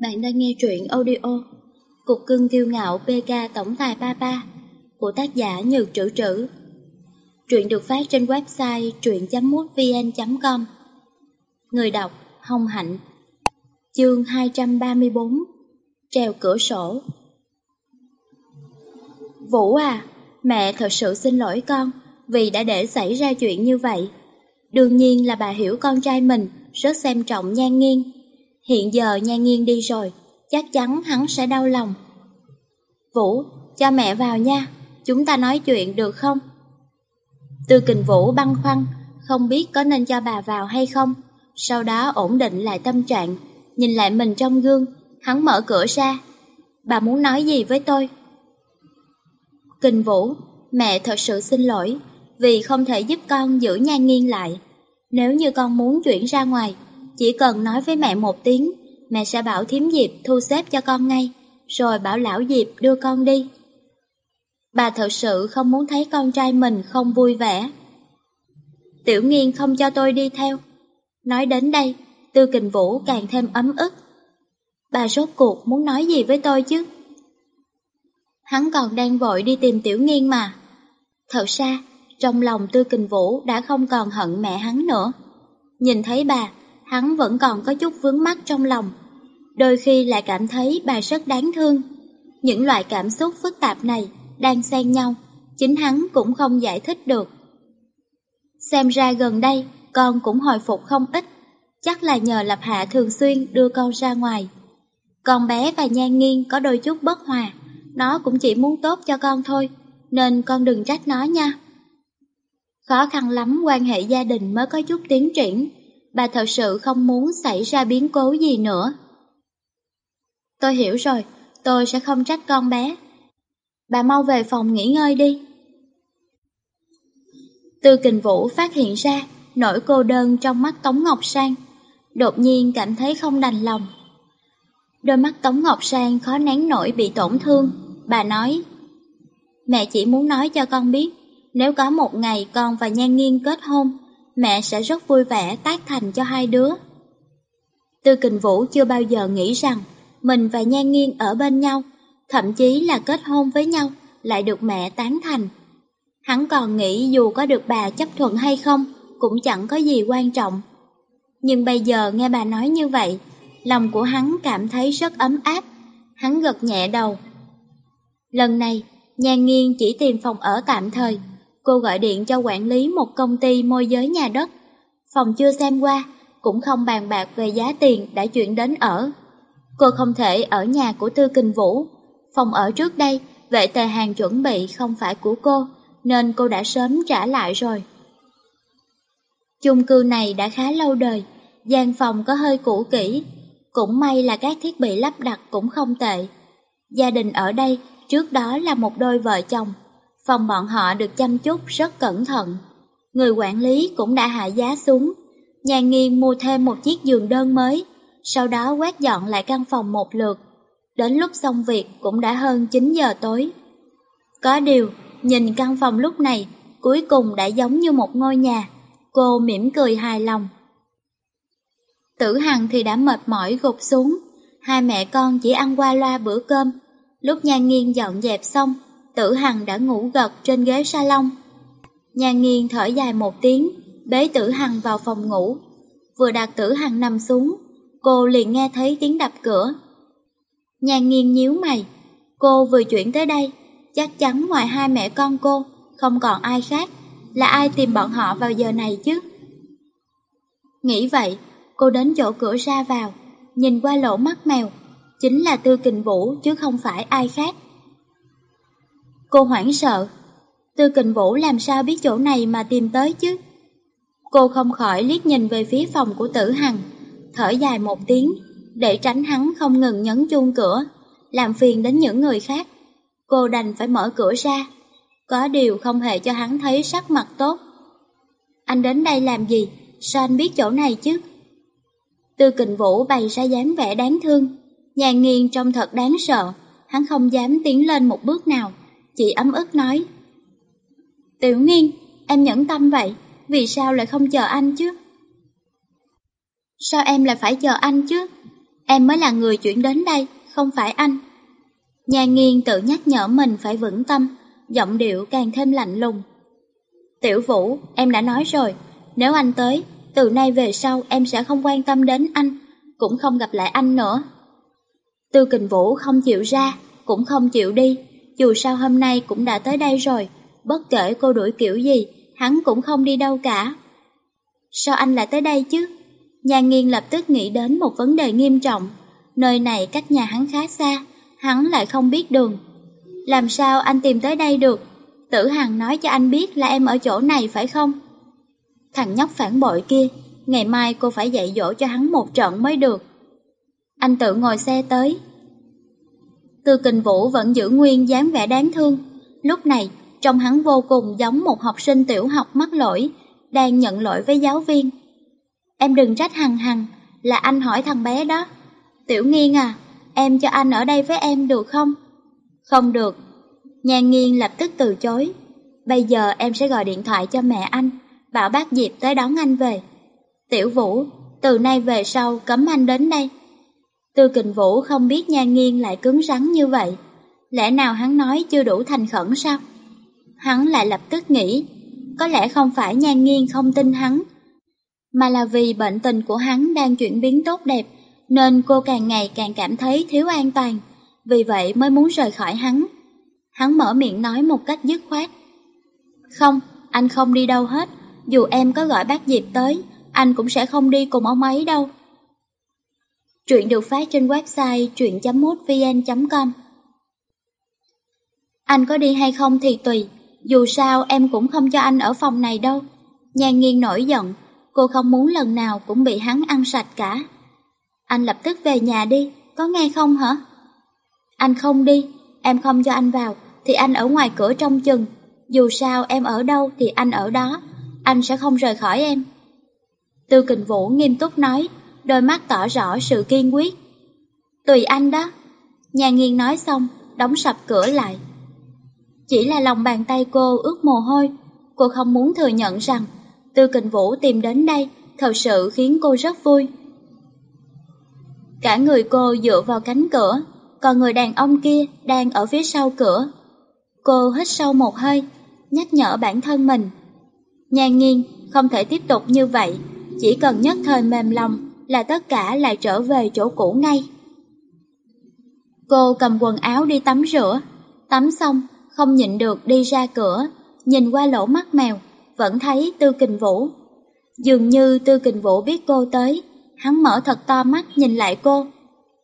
Bạn đang nghe truyện audio Cục cưng kiêu ngạo PK Tổng tài Papa của tác giả Nhược Trữ Trữ. Truyện được phát trên website truyện.mútvn.com Người đọc Hồng Hạnh Chương 234 trèo cửa sổ Vũ à, mẹ thật sự xin lỗi con vì đã để xảy ra chuyện như vậy. Đương nhiên là bà hiểu con trai mình rất xem trọng nhan nghiêng Hiện giờ nhan nghiêng đi rồi, chắc chắn hắn sẽ đau lòng. Vũ, cho mẹ vào nha, chúng ta nói chuyện được không? Tư kình Vũ băn khoăn, không biết có nên cho bà vào hay không. Sau đó ổn định lại tâm trạng, nhìn lại mình trong gương, hắn mở cửa ra. Bà muốn nói gì với tôi? Kình Vũ, mẹ thật sự xin lỗi, vì không thể giúp con giữ nhan nghiêng lại. Nếu như con muốn chuyển ra ngoài, chỉ cần nói với mẹ một tiếng, mẹ sẽ bảo thím Diệp thu xếp cho con ngay, rồi bảo lão Diệp đưa con đi. Bà thật sự không muốn thấy con trai mình không vui vẻ. Tiểu nghiên không cho tôi đi theo. Nói đến đây, Tư Kình Vũ càng thêm ấm ức. Bà rốt cuộc muốn nói gì với tôi chứ? Hắn còn đang vội đi tìm Tiểu nghiên mà. Thật ra, trong lòng Tư Kình Vũ đã không còn hận mẹ hắn nữa. Nhìn thấy bà, hắn vẫn còn có chút vướng mắc trong lòng. Đôi khi lại cảm thấy bà rất đáng thương. Những loại cảm xúc phức tạp này đang xen nhau, chính hắn cũng không giải thích được. Xem ra gần đây, con cũng hồi phục không ít, chắc là nhờ Lập Hạ thường xuyên đưa con ra ngoài. Con bé và Nhan Nghiên có đôi chút bất hòa, nó cũng chỉ muốn tốt cho con thôi, nên con đừng trách nó nha. Khó khăn lắm quan hệ gia đình mới có chút tiến triển, bà thật sự không muốn xảy ra biến cố gì nữa. Tôi hiểu rồi, tôi sẽ không trách con bé. Bà mau về phòng nghỉ ngơi đi. Tư kình vũ phát hiện ra nỗi cô đơn trong mắt Tống Ngọc Sang, đột nhiên cảm thấy không đành lòng. Đôi mắt Tống Ngọc Sang khó nén nổi bị tổn thương, bà nói Mẹ chỉ muốn nói cho con biết, nếu có một ngày con và Nhan Nghiên kết hôn, mẹ sẽ rất vui vẻ tác thành cho hai đứa. Tư Kình Vũ chưa bao giờ nghĩ rằng mình và Nhan Nghiên ở bên nhau, thậm chí là kết hôn với nhau, lại được mẹ tán thành. Hắn còn nghĩ dù có được bà chấp thuận hay không, cũng chẳng có gì quan trọng. Nhưng bây giờ nghe bà nói như vậy, lòng của hắn cảm thấy rất ấm áp, hắn gật nhẹ đầu. Lần này, Nhan Nghiên chỉ tìm phòng ở tạm thời, cô gọi điện cho quản lý một công ty môi giới nhà đất. Phòng chưa xem qua, cũng không bàn bạc về giá tiền đã chuyển đến ở. Cô không thể ở nhà của Tư Kình Vũ. Phòng ở trước đây, vệ tề hàng chuẩn bị không phải của cô, nên cô đã sớm trả lại rồi. Chung cư này đã khá lâu đời, gian phòng có hơi cũ kỹ, cũng may là các thiết bị lắp đặt cũng không tệ. Gia đình ở đây trước đó là một đôi vợ chồng, phòng bọn họ được chăm chút rất cẩn thận. Người quản lý cũng đã hạ giá xuống, nhà nghiên mua thêm một chiếc giường đơn mới, sau đó quét dọn lại căn phòng một lượt. Đến lúc xong việc cũng đã hơn 9 giờ tối. Có điều, nhìn căn phòng lúc này, cuối cùng đã giống như một ngôi nhà. Cô mỉm cười hài lòng. Tử Hằng thì đã mệt mỏi gục xuống, hai mẹ con chỉ ăn qua loa bữa cơm. Lúc Nhan Nghiên dọn dẹp xong, Tử Hằng đã ngủ gật trên ghế salon. Nhan nghiền thở dài một tiếng, bế Tử Hằng vào phòng ngủ. Vừa đặt Tử Hằng nằm xuống, cô liền nghe thấy tiếng đập cửa. Nhan nghiền nhíu mày, cô vừa chuyển tới đây, chắc chắn ngoài hai mẹ con cô, không còn ai khác, là ai tìm bọn họ vào giờ này chứ? Nghĩ vậy, cô đến chỗ cửa ra vào, nhìn qua lỗ mắt mèo, chính là Tư Kình Vũ chứ không phải ai khác. Cô hoảng sợ, Tư Kình Vũ làm sao biết chỗ này mà tìm tới chứ? Cô không khỏi liếc nhìn về phía phòng của Tử Hằng, thở dài một tiếng, để tránh hắn không ngừng nhấn chuông cửa, làm phiền đến những người khác. Cô đành phải mở cửa ra, có điều không hề cho hắn thấy sắc mặt tốt. Anh đến đây làm gì? Sao anh biết chỗ này chứ? Tư kình vũ bày ra dáng vẻ đáng thương, nhàn nghiêng trông thật đáng sợ, hắn không dám tiến lên một bước nào, chị ấm ức nói. Tiểu nghiên, em nhẫn tâm vậy, vì sao lại không chờ anh chứ? Sao em lại phải chờ anh chứ? Em mới là người chuyển đến đây, không phải anh. Nhà nghiên tự nhắc nhở mình phải vững tâm, giọng điệu càng thêm lạnh lùng. Tiểu Vũ, em đã nói rồi, nếu anh tới, từ nay về sau em sẽ không quan tâm đến anh, cũng không gặp lại anh nữa. Tư Kình Vũ không chịu ra, cũng không chịu đi, dù sao hôm nay cũng đã tới đây rồi, bất kể cô đuổi kiểu gì, hắn cũng không đi đâu cả. Sao anh lại tới đây chứ? Nhà nghiên lập tức nghĩ đến một vấn đề nghiêm trọng, nơi này cách nhà hắn khá xa, hắn lại không biết đường. Làm sao anh tìm tới đây được? Tử Hằng nói cho anh biết là em ở chỗ này phải không? Thằng nhóc phản bội kia, ngày mai cô phải dạy dỗ cho hắn một trận mới được. Anh tự ngồi xe tới. Từ kình vũ vẫn giữ nguyên dáng vẻ đáng thương. Lúc này, trông hắn vô cùng giống một học sinh tiểu học mắc lỗi, đang nhận lỗi với giáo viên. Em đừng trách Hằng Hằng, là anh hỏi thằng bé đó. Tiểu nghiên à, em cho anh ở đây với em được không? Không được. Nhà nghiên lập tức từ chối. Bây giờ em sẽ gọi điện thoại cho mẹ anh, bảo bác Diệp tới đón anh về. Tiểu Vũ, từ nay về sau cấm anh đến đây. Tư kình Vũ không biết Nha Nghiên lại cứng rắn như vậy. Lẽ nào hắn nói chưa đủ thành khẩn sao? Hắn lại lập tức nghĩ, có lẽ không phải Nha Nghiên không tin hắn, mà là vì bệnh tình của hắn đang chuyển biến tốt đẹp, nên cô càng ngày càng cảm thấy thiếu an toàn, vì vậy mới muốn rời khỏi hắn. Hắn mở miệng nói một cách dứt khoát. Không, anh không đi đâu hết, dù em có gọi bác Diệp tới, anh cũng sẽ không đi cùng ông ấy đâu. Truyện được phát trên website truyện.mútvn.com Anh có đi hay không thì tùy, dù sao em cũng không cho anh ở phòng này đâu. Nhan nghiêng nổi giận, cô không muốn lần nào cũng bị hắn ăn sạch cả. Anh lập tức về nhà đi, có nghe không hả? Anh không đi, em không cho anh vào, thì anh ở ngoài cửa trong chừng. Dù sao em ở đâu thì anh ở đó, anh sẽ không rời khỏi em. Tư kình vũ nghiêm túc nói, đôi mắt tỏ rõ sự kiên quyết. Tùy anh đó. Nhà nghiên nói xong, đóng sập cửa lại. Chỉ là lòng bàn tay cô ướt mồ hôi, cô không muốn thừa nhận rằng Tư Kình Vũ tìm đến đây thật sự khiến cô rất vui. Cả người cô dựa vào cánh cửa, còn người đàn ông kia đang ở phía sau cửa. Cô hít sâu một hơi, nhắc nhở bản thân mình. Nhan nghiêng, không thể tiếp tục như vậy, chỉ cần nhất thời mềm lòng là tất cả lại trở về chỗ cũ ngay. Cô cầm quần áo đi tắm rửa, tắm xong, không nhịn được đi ra cửa, nhìn qua lỗ mắt mèo, vẫn thấy Tư Kình Vũ. Dường như Tư Kình Vũ biết cô tới, hắn mở thật to mắt nhìn lại cô.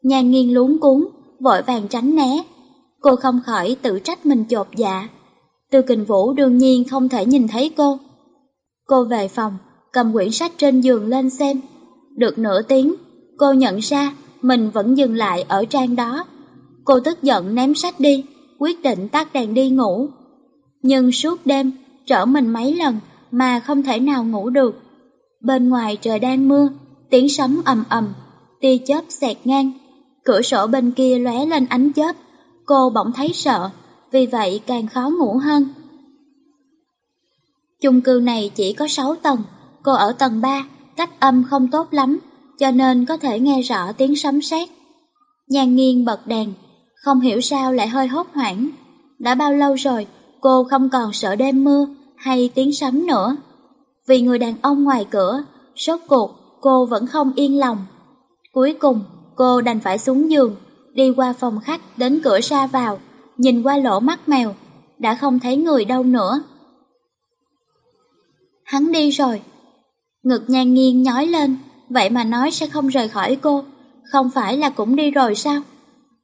Nhà nghiêng luống cuốn, vội vàng tránh né. Cô không khỏi tự trách mình chột dạ. Tư Kình Vũ đương nhiên không thể nhìn thấy cô. Cô về phòng, cầm quyển sách trên giường lên xem. Được nửa tiếng, cô nhận ra mình vẫn dừng lại ở trang đó. Cô tức giận ném sách đi, quyết định tắt đèn đi ngủ. Nhưng suốt đêm, trở mình mấy lần mà không thể nào ngủ được. Bên ngoài trời đang mưa, tiếng sấm ầm ầm, tia chớp xẹt ngang, cửa sổ bên kia lóe lên ánh chớp, cô bỗng thấy sợ, vì vậy càng khó ngủ hơn. Chung cư này chỉ có 6 tầng, cô ở tầng 3, cách âm không tốt lắm, cho nên có thể nghe rõ tiếng sấm sét. Nhan nghiêng bật đèn, không hiểu sao lại hơi hốt hoảng. Đã bao lâu rồi, cô không còn sợ đêm mưa hay tiếng sấm nữa. Vì người đàn ông ngoài cửa, sốt cuộc cô vẫn không yên lòng. Cuối cùng, cô đành phải xuống giường, đi qua phòng khách đến cửa ra vào, nhìn qua lỗ mắt mèo, đã không thấy người đâu nữa. Hắn đi rồi. Ngực nhan nghiêng nhói lên, vậy mà nói sẽ không rời khỏi cô, không phải là cũng đi rồi sao?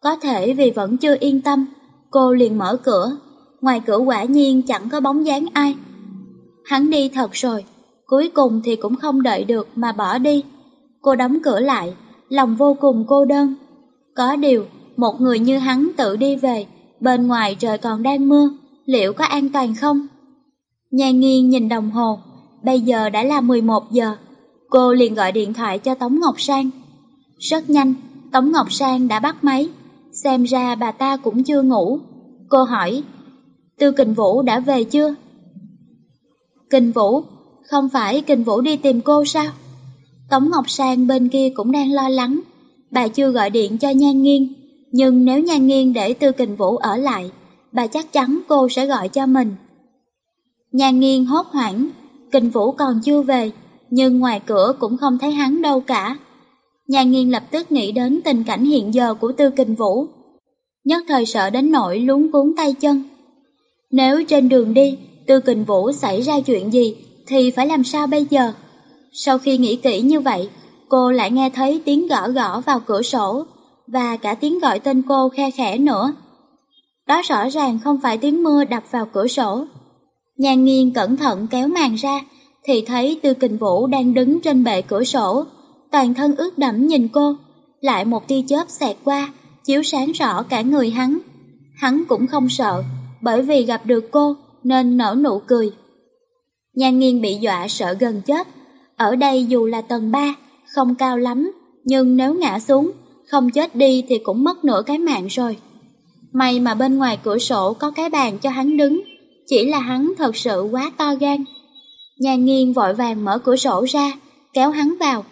Có thể vì vẫn chưa yên tâm, cô liền mở cửa, ngoài cửa quả nhiên chẳng có bóng dáng ai. Hắn đi thật rồi, cuối cùng thì cũng không đợi được mà bỏ đi. Cô đóng cửa lại, lòng vô cùng cô đơn. Có điều, một người như hắn tự đi về, bên ngoài trời còn đang mưa, liệu có an toàn không? Nhà nghiêng nhìn đồng hồ, bây giờ đã là 11 giờ. Cô liền gọi điện thoại cho Tống Ngọc Sang. Rất nhanh, Tống Ngọc Sang đã bắt máy, xem ra bà ta cũng chưa ngủ. Cô hỏi, Tư Kình Vũ đã về chưa? Kình Vũ, không phải Kình Vũ đi tìm cô sao? Tống Ngọc Sang bên kia cũng đang lo lắng, bà chưa gọi điện cho Nhan Nghiên, nhưng nếu Nhan Nghiên để Tư Kình Vũ ở lại, bà chắc chắn cô sẽ gọi cho mình. Nhan Nghiên hốt hoảng, Kình Vũ còn chưa về, nhưng ngoài cửa cũng không thấy hắn đâu cả. Nhà Nghiên lập tức nghĩ đến tình cảnh hiện giờ của Tư Kình Vũ. Nhất thời sợ đến nỗi luống cuốn tay chân. Nếu trên đường đi, Tư Kình Vũ xảy ra chuyện gì thì phải làm sao bây giờ? Sau khi nghĩ kỹ như vậy, cô lại nghe thấy tiếng gõ gõ vào cửa sổ và cả tiếng gọi tên cô khe khẽ nữa. Đó rõ ràng không phải tiếng mưa đập vào cửa sổ. Nhan nghiêng cẩn thận kéo màn ra thì thấy Tư Kình Vũ đang đứng trên bệ cửa sổ, toàn thân ướt đẫm nhìn cô, lại một tia chớp xẹt qua, chiếu sáng rõ cả người hắn. Hắn cũng không sợ, bởi vì gặp được cô nên nở nụ cười. Nhan nghiêng bị dọa sợ gần chết, ở đây dù là tầng 3, không cao lắm, nhưng nếu ngã xuống, không chết đi thì cũng mất nửa cái mạng rồi. May mà bên ngoài cửa sổ có cái bàn cho hắn đứng, chỉ là hắn thật sự quá to gan. Nhà nghiên vội vàng mở cửa sổ ra, kéo hắn vào.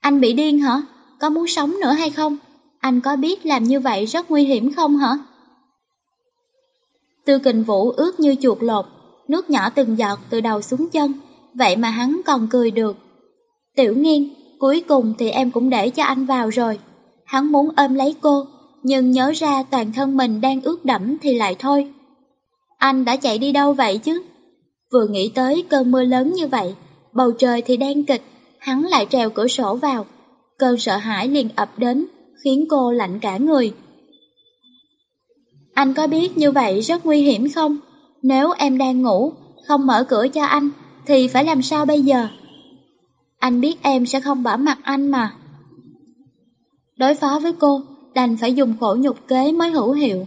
Anh bị điên hả? Có muốn sống nữa hay không? Anh có biết làm như vậy rất nguy hiểm không hả? Tư kình vũ ướt như chuột lột, nước nhỏ từng giọt từ đầu xuống chân, vậy mà hắn còn cười được. Tiểu nghiên, cuối cùng thì em cũng để cho anh vào rồi. Hắn muốn ôm lấy cô, nhưng nhớ ra toàn thân mình đang ướt đẫm thì lại thôi. Anh đã chạy đi đâu vậy chứ? Vừa nghĩ tới cơn mưa lớn như vậy, bầu trời thì đen kịch, hắn lại trèo cửa sổ vào. Cơn sợ hãi liền ập đến, khiến cô lạnh cả người. Anh có biết như vậy rất nguy hiểm không? Nếu em đang ngủ, không mở cửa cho anh, thì phải làm sao bây giờ? Anh biết em sẽ không bỏ mặt anh mà. Đối phó với cô, đành phải dùng khổ nhục kế mới hữu hiệu.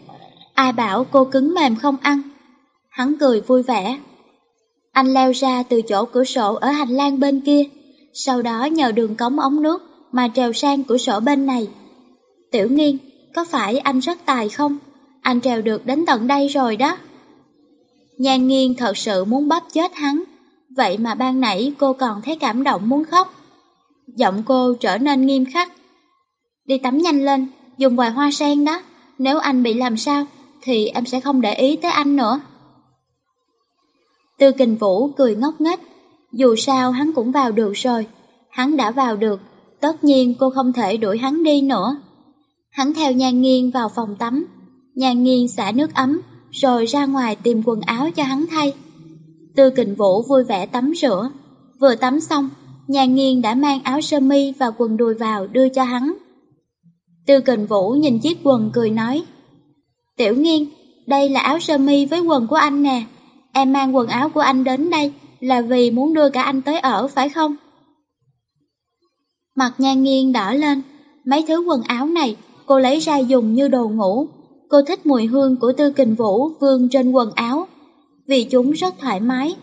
Ai bảo cô cứng mềm không ăn? Hắn cười vui vẻ. Anh leo ra từ chỗ cửa sổ ở hành lang bên kia, sau đó nhờ đường cống ống nước mà trèo sang cửa sổ bên này. Tiểu nghiên, có phải anh rất tài không? Anh trèo được đến tận đây rồi đó. Nhan nghiên thật sự muốn bóp chết hắn, vậy mà ban nãy cô còn thấy cảm động muốn khóc. Giọng cô trở nên nghiêm khắc. Đi tắm nhanh lên, dùng vòi hoa sen đó, nếu anh bị làm sao thì em sẽ không để ý tới anh nữa. Tư kình vũ cười ngốc nghếch, dù sao hắn cũng vào được rồi, hắn đã vào được, tất nhiên cô không thể đuổi hắn đi nữa. Hắn theo nhan nghiêng vào phòng tắm, nhan nghiêng xả nước ấm, rồi ra ngoài tìm quần áo cho hắn thay. Tư kình vũ vui vẻ tắm rửa, vừa tắm xong, nhan nghiêng đã mang áo sơ mi và quần đùi vào đưa cho hắn. Tư kình vũ nhìn chiếc quần cười nói, Tiểu nghiên, đây là áo sơ mi với quần của anh nè, em mang quần áo của anh đến đây là vì muốn đưa cả anh tới ở phải không? Mặt nhan nghiêng đỏ lên, mấy thứ quần áo này cô lấy ra dùng như đồ ngủ. Cô thích mùi hương của tư kình vũ vương trên quần áo, vì chúng rất thoải mái.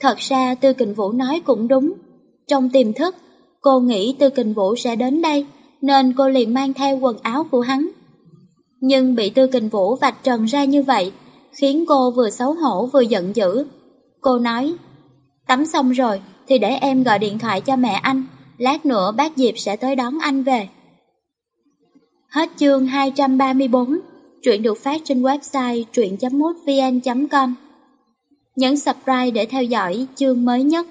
Thật ra tư kình vũ nói cũng đúng. Trong tiềm thức, cô nghĩ tư kình vũ sẽ đến đây, nên cô liền mang theo quần áo của hắn. Nhưng bị tư kình vũ vạch trần ra như vậy, khiến cô vừa xấu hổ vừa giận dữ. Cô nói, tắm xong rồi thì để em gọi điện thoại cho mẹ anh, lát nữa bác Diệp sẽ tới đón anh về. Hết chương 234, truyện được phát trên website truyện.mútvn.com. Nhấn subscribe để theo dõi chương mới nhất.